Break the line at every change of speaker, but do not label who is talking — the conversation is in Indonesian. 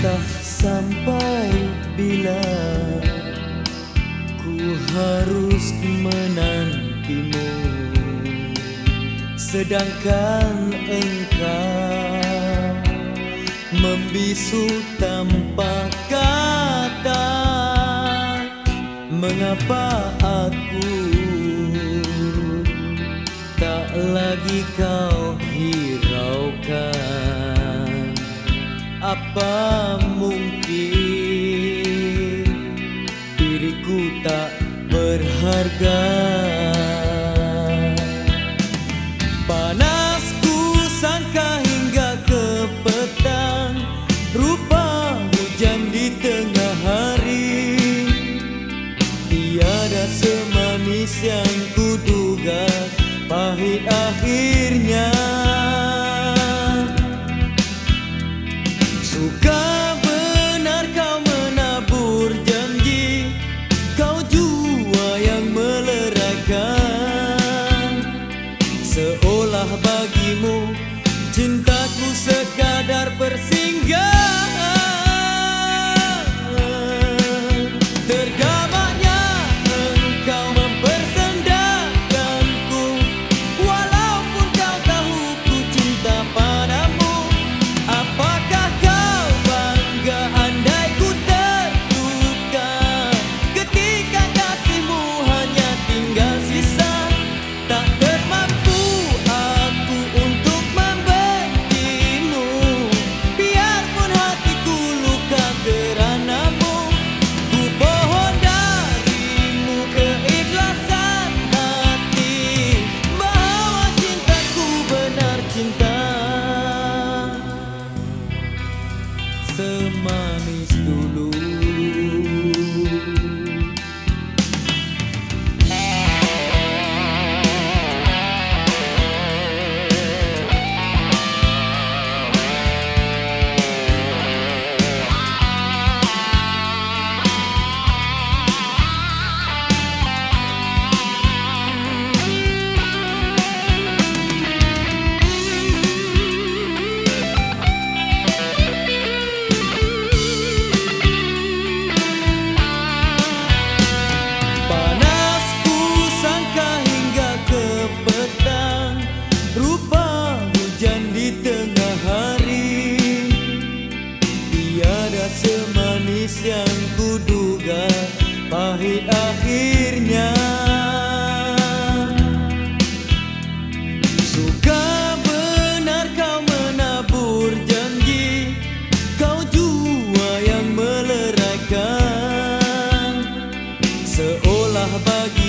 entah sampai bila ku harus menantimu. Sedangkan engkau membisu tanpa kata mengapa aku tak lagi kau hiraukan? Apa sangka hingga ke petang. Rupa hujan di tengah hari. Tiada semanis yang kuduga Pahit akhirnya. Suka semanis yang kuduga Pahit akhirnya. Suka benar kau menabur janji Kau jua yang meleraikan Seolah bagi